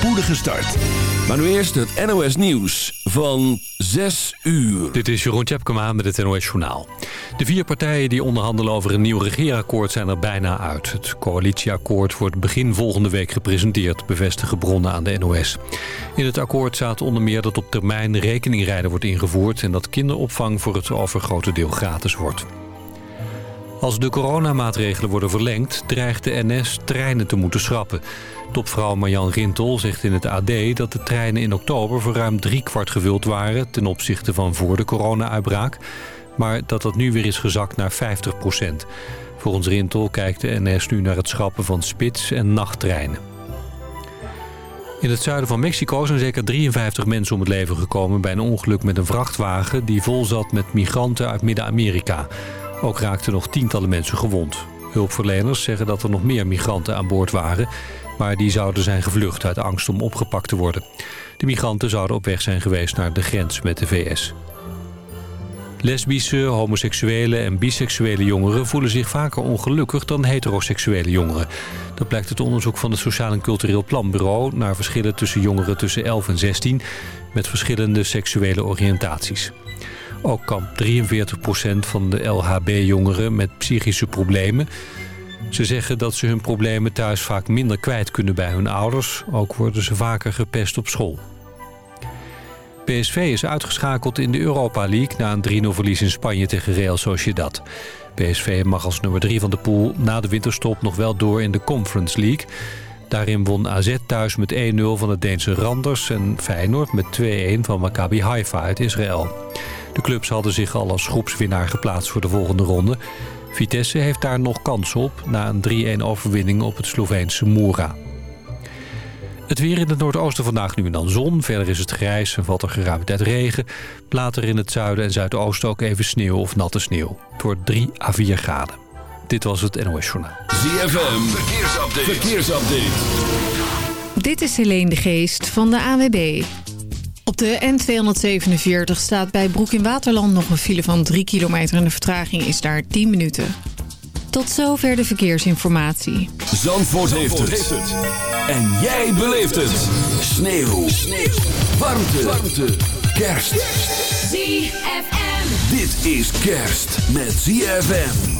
spoedige start. Maar nu eerst het NOS Nieuws van 6 uur. Dit is Jeroen Tjepkema met het NOS Journaal. De vier partijen die onderhandelen over een nieuw regeerakkoord zijn er bijna uit. Het coalitieakkoord wordt begin volgende week gepresenteerd, bevestigen bronnen aan de NOS. In het akkoord staat onder meer dat op termijn rekeningrijden wordt ingevoerd... en dat kinderopvang voor het overgrote deel gratis wordt. Als de coronamaatregelen worden verlengd, dreigt de NS treinen te moeten schrappen. Topvrouw Marjan Rintel zegt in het AD dat de treinen in oktober voor ruim driekwart gevuld waren... ten opzichte van voor de corona-uitbraak. Maar dat dat nu weer is gezakt naar 50 procent. Volgens Rintel kijkt de NS nu naar het schrappen van spits- en nachttreinen. In het zuiden van Mexico zijn zeker 53 mensen om het leven gekomen... bij een ongeluk met een vrachtwagen die vol zat met migranten uit Midden-Amerika. Ook raakten nog tientallen mensen gewond. Hulpverleners zeggen dat er nog meer migranten aan boord waren... maar die zouden zijn gevlucht uit angst om opgepakt te worden. De migranten zouden op weg zijn geweest naar de grens met de VS. Lesbische, homoseksuele en biseksuele jongeren voelen zich vaker ongelukkig dan heteroseksuele jongeren. Dat blijkt uit onderzoek van het Sociaal en Cultureel Planbureau naar verschillen tussen jongeren tussen 11 en 16 met verschillende seksuele oriëntaties. Ook kampt 43% van de LHB-jongeren met psychische problemen. Ze zeggen dat ze hun problemen thuis vaak minder kwijt kunnen bij hun ouders. Ook worden ze vaker gepest op school. PSV is uitgeschakeld in de Europa League na een 3-0 verlies in Spanje tegen Real Sociedad. PSV mag als nummer 3 van de pool na de winterstop nog wel door in de Conference League. Daarin won AZ thuis met 1-0 van het Deense Randers en Feyenoord met 2-1 van Maccabi Haifa uit Israël. De clubs hadden zich al als groepswinnaar geplaatst voor de volgende ronde. Vitesse heeft daar nog kans op na een 3-1 overwinning op het Sloveense Moura. Het weer in het noordoosten vandaag nu en dan zon. Verder is het grijs en valt er geruime tijd regen. Later in het zuiden en zuidoosten ook even sneeuw of natte sneeuw. Het wordt 3 à 4 graden. Dit was het NOS Journaal. ZFM, verkeersupdate. verkeersupdate. Dit is Helene de Geest van de AWB. Op de N247 staat bij Broek in Waterland nog een file van 3 kilometer... en de vertraging is daar 10 minuten. Tot zover de verkeersinformatie. Zandvoort, heeft, het. En jij beleeft het. Sneeuw. Sneeuw. Warmte. Warmte. Kerst. ZFM. Dit is kerst met ZFM.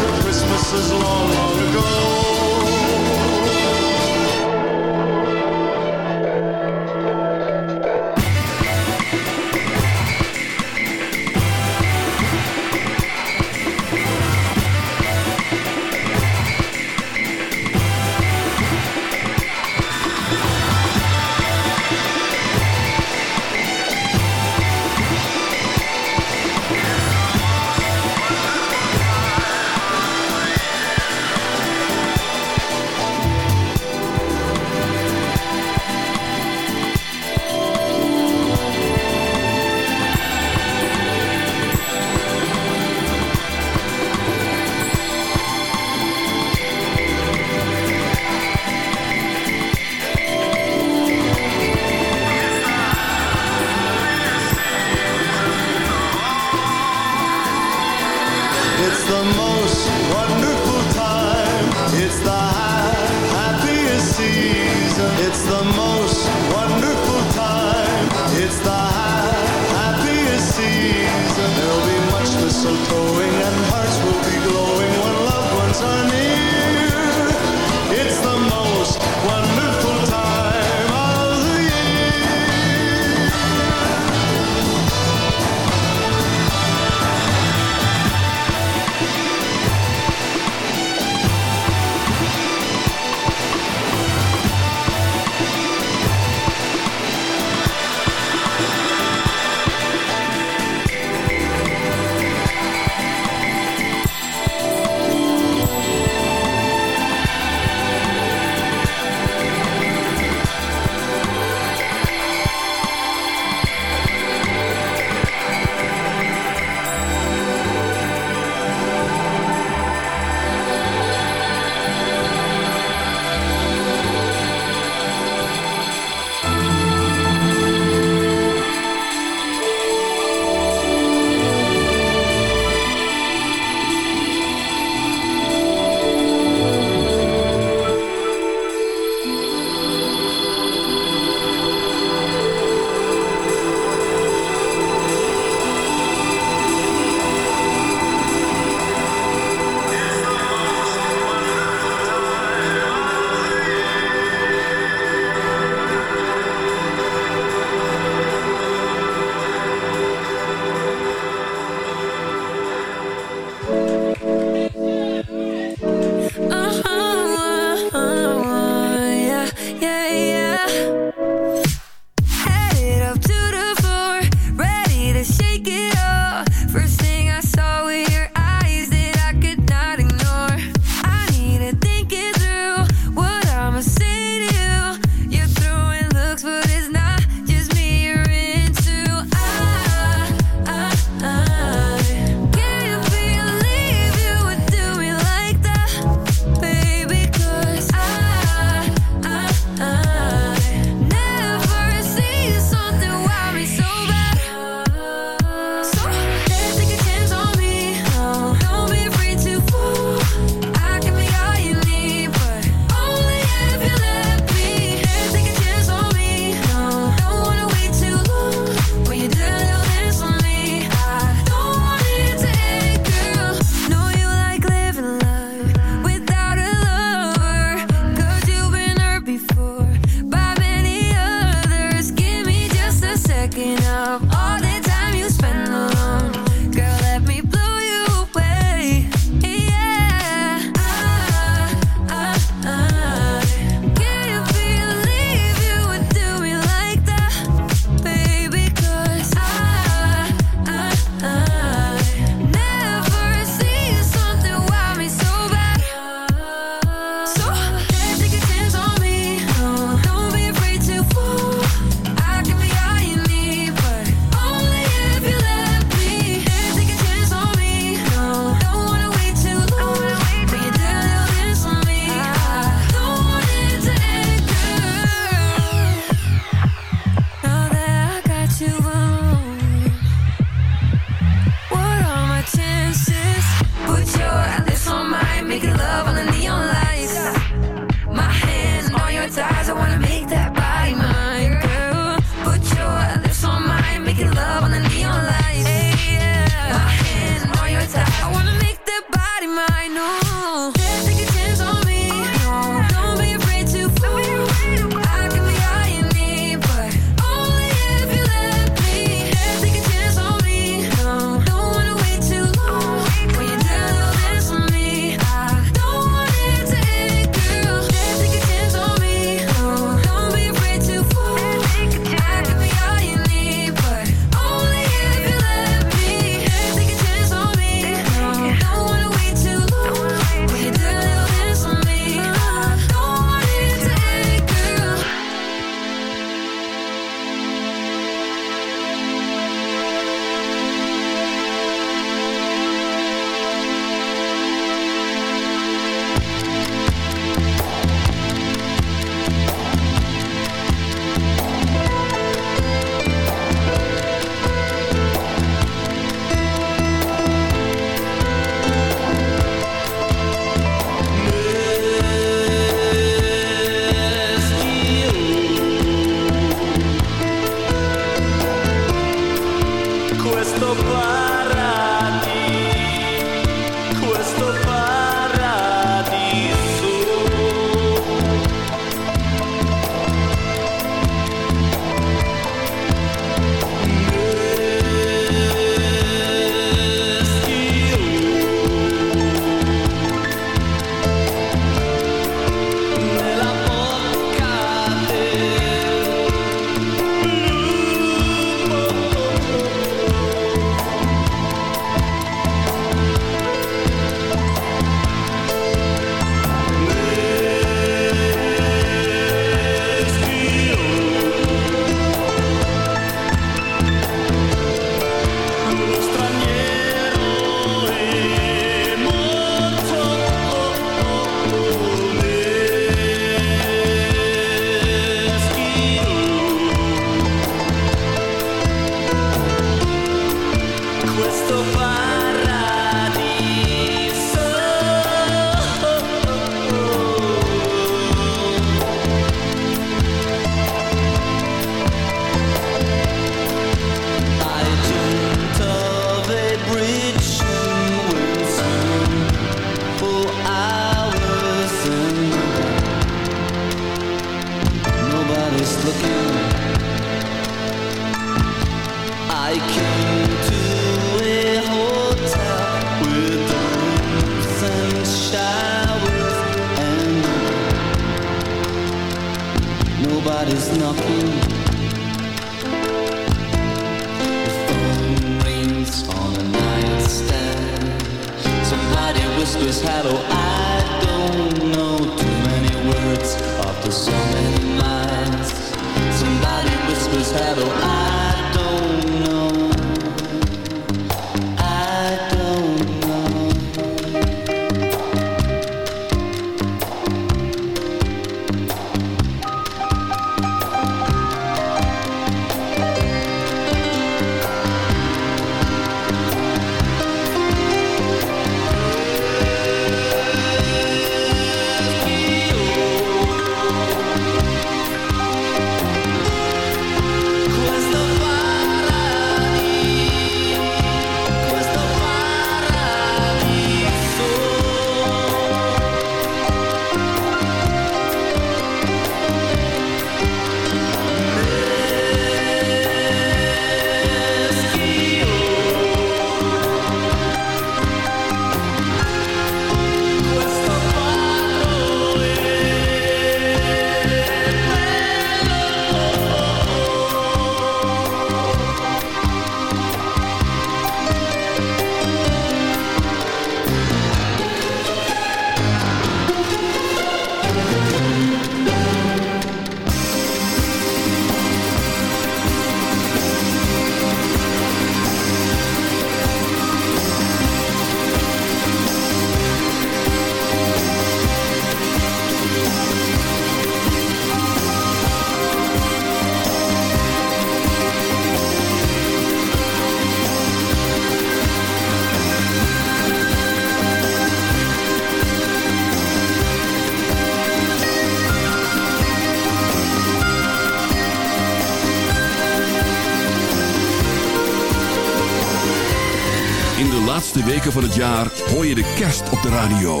het jaar hoor je de kerst op de radio.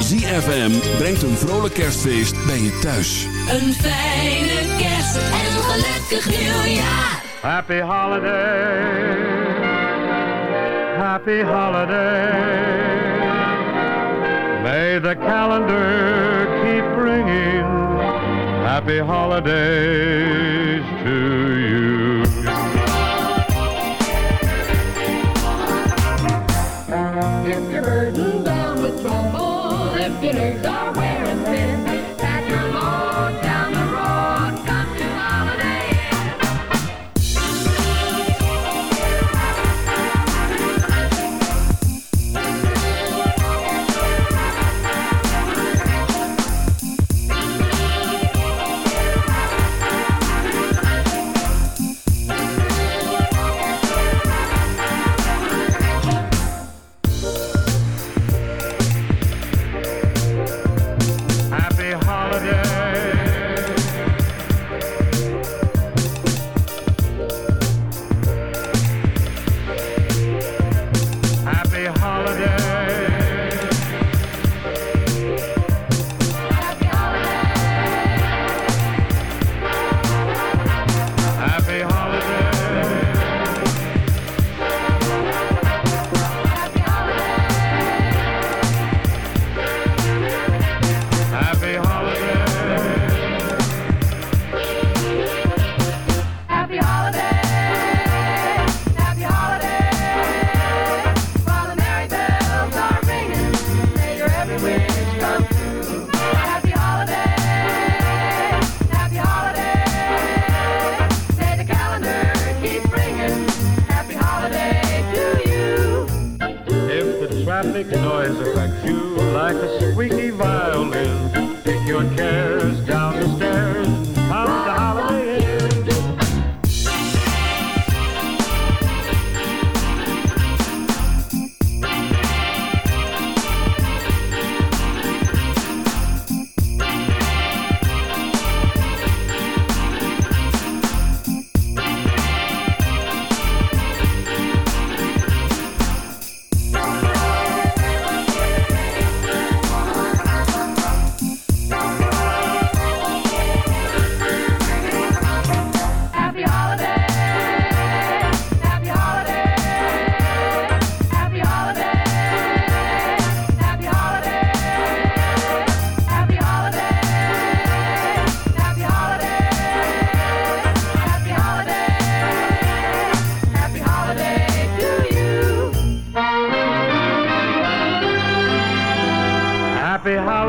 ZFM brengt een vrolijk kerstfeest bij je thuis. Een fijne kerst en een gelukkig nieuwjaar. Happy holiday. Happy holiday. May the calendar keep bringing happy holiday. Gator Dog.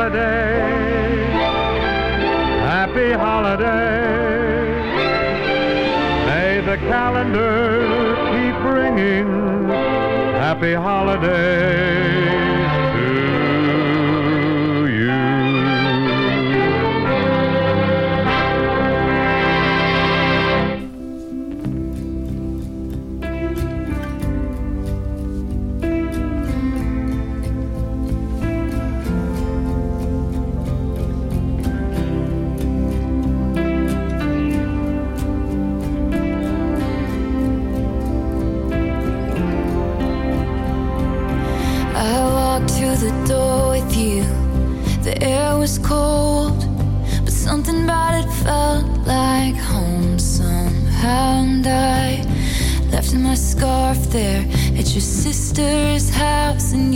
holiday, happy holiday. May the calendar keep ringing, happy holiday. sister's house and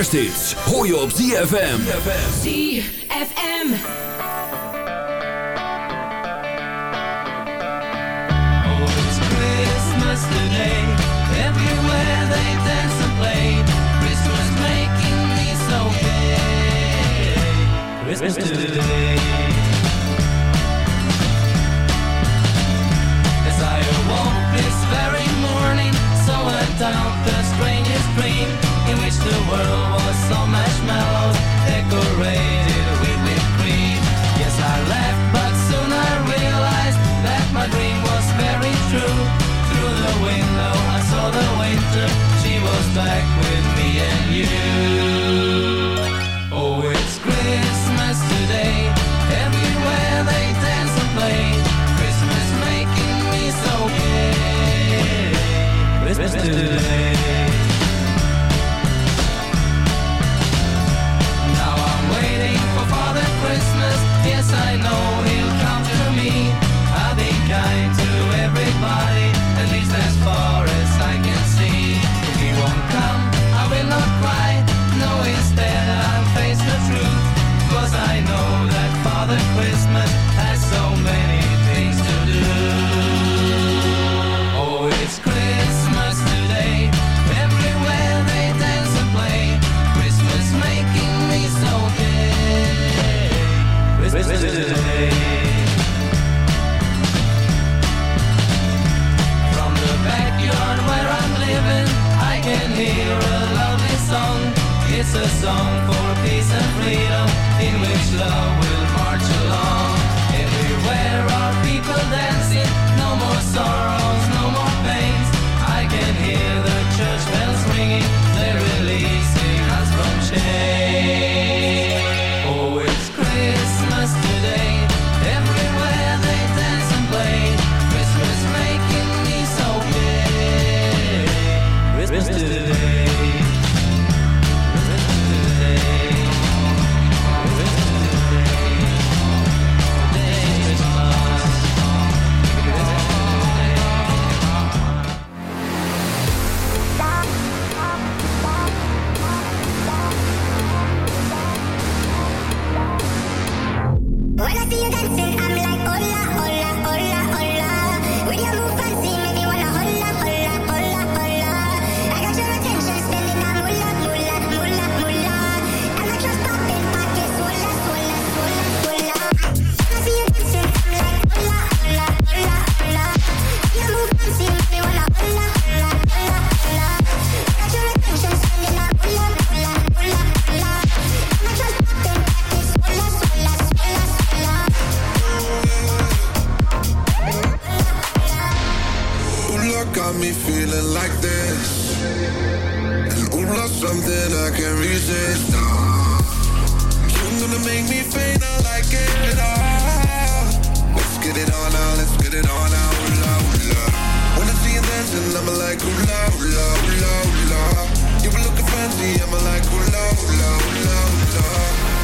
kersthits. Je op ZFM. ZFM. Oh, it's Christmas today. Everywhere they dance and play. Christmas making me so gay. Christmas today. yesterday. Something I can't resist. You're gonna make me faint, I like it. Ah. Let's get it on now, let's get it on now. Ooh. When I see you dancing, I'm like, ooh, la, ooh, la, ooh, la, ooh, la. You were looking fancy, I'm like, ooh, la, ooh, la, ooh, la, ooh, la.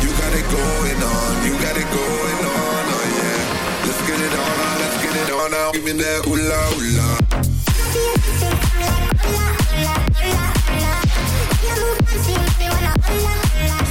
You got it going on, you got it going on, oh yeah. Let's get it on now, let's get it on now. Give me that ooh, la, ooh, la. I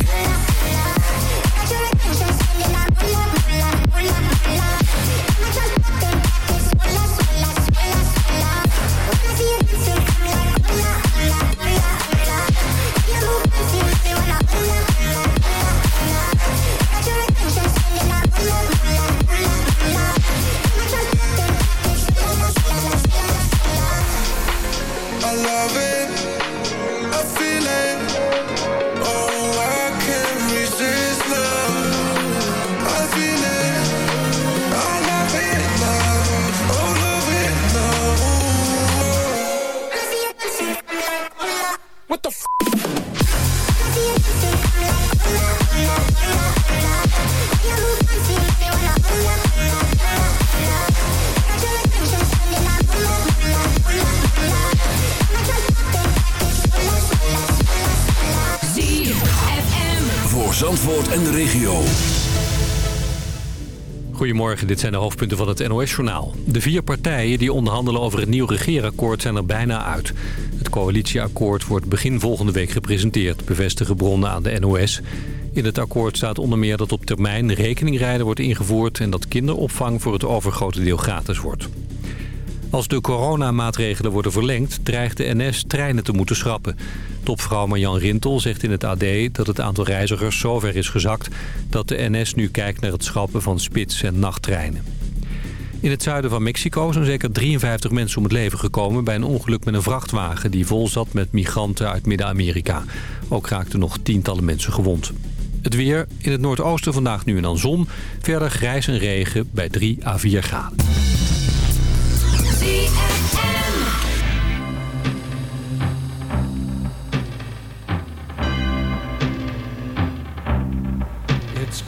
Goedemorgen, dit zijn de hoofdpunten van het NOS-journaal. De vier partijen die onderhandelen over het nieuw regeerakkoord zijn er bijna uit. Het coalitieakkoord wordt begin volgende week gepresenteerd, bevestigen bronnen aan de NOS. In het akkoord staat onder meer dat op termijn rekeningrijden wordt ingevoerd... en dat kinderopvang voor het overgrote deel gratis wordt. Als de coronamaatregelen worden verlengd, dreigt de NS treinen te moeten schrappen. Topvrouw Marjan Rintel zegt in het AD dat het aantal reizigers zover is gezakt... dat de NS nu kijkt naar het schrappen van spits- en nachttreinen. In het zuiden van Mexico zijn zeker 53 mensen om het leven gekomen... bij een ongeluk met een vrachtwagen die vol zat met migranten uit Midden-Amerika. Ook raakten nog tientallen mensen gewond. Het weer, in het noordoosten vandaag nu en dan zon. Verder grijs en regen bij 3 à 4 graden.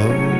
love.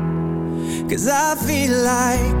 Cause I feel like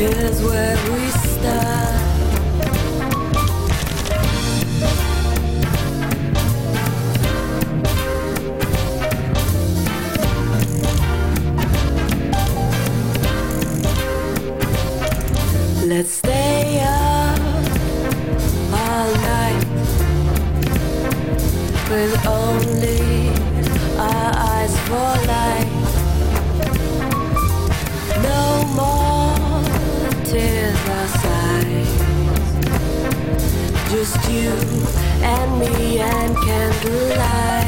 is where we you and me and candlelight.